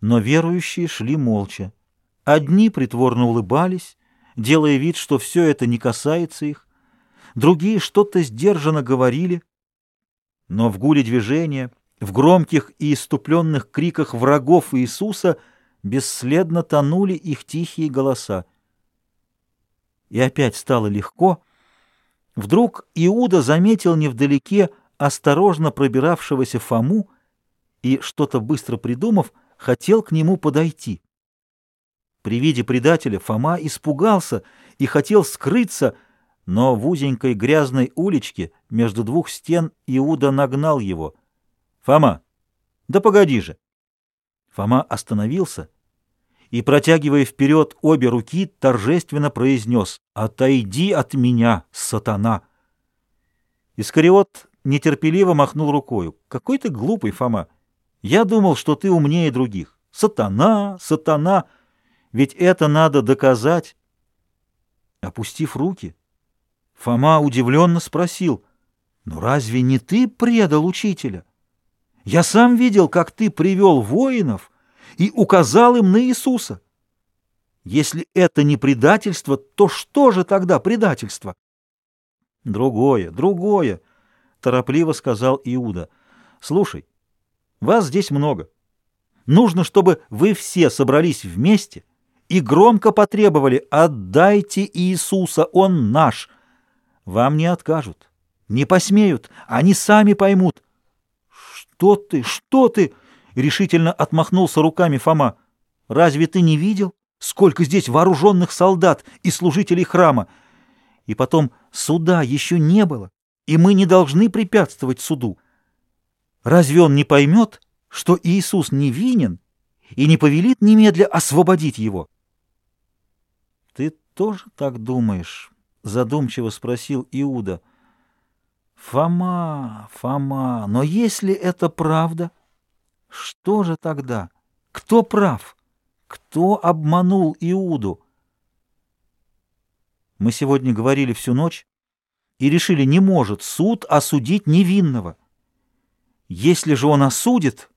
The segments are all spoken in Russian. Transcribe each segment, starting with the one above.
Но верующие шли молча. Одни притворно улыбались, делая вид, что все это не касается их, другие что-то сдержанно говорили, но в гуле движения, в громких и иступленных криках врагов Иисуса бесследно тонули их тихие голоса. И опять стало легко. Вдруг Иуда заметил невдалеке осторожно пробиравшегося Фому и, что-то быстро придумав, хотел к нему подойти. При виде предателя Фома испугался и хотел скрыться, но в узенькой грязной уличке между двух стен Иуда нагнал его. «Фома, да погоди же!» Фома остановился и, протягивая вперед обе руки, торжественно произнес «Отойди от меня, сатана!» Искариот нетерпеливо махнул рукою. «Какой ты глупый, Фома! Я думал, что ты умнее других. Сатана, сатана! Ведь это надо доказать!» Опустив руки, Фома удивленно спросил, «Ну разве не ты предал учителя? Я сам видел, как ты привел воинов и указал им на Иисуса. Если это не предательство, то что же тогда предательство?» «Другое, другое!» — торопливо сказал Иуда. «Слушай, вас здесь много. Нужно, чтобы вы все собрались вместе и громко потребовали «Отдайте Иисуса, Он наш!» Вам не откажут, не посмеют, они сами поймут. «Что ты, что ты?» — решительно отмахнулся руками Фома. «Разве ты не видел, сколько здесь вооруженных солдат и служителей храма? И потом суда еще не было, и мы не должны препятствовать суду. Разве он не поймет, что Иисус невинен и не повелит немедля освободить его?» «Ты тоже так думаешь?» задумчиво спросил Иуда. Фома, Фома, но если это правда, что же тогда? Кто прав? Кто обманул Иуду? Мы сегодня говорили всю ночь и решили, не может суд осудить невинного. Если же он осудит,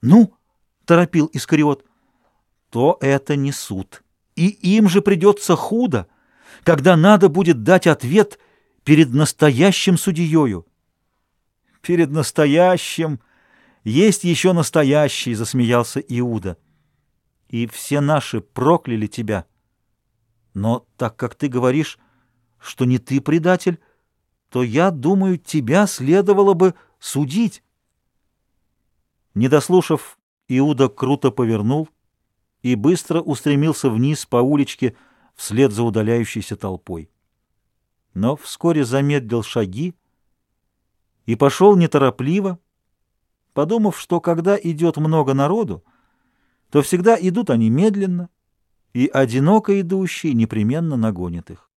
ну, торопил Искариот, то это не суд, и им же придется худо когда надо будет дать ответ перед настоящим судьею. Перед настоящим есть еще настоящий, засмеялся Иуда. И все наши прокляли тебя. Но так как ты говоришь, что не ты предатель, то я думаю, тебя следовало бы судить. Не дослушав, Иуда круто повернул и быстро устремился вниз по уличке, вслед за удаляющейся толпой. Но вскоре замедлил шаги и пошел неторопливо, подумав, что когда идет много народу, то всегда идут они медленно, и одиноко идущий непременно нагонит их.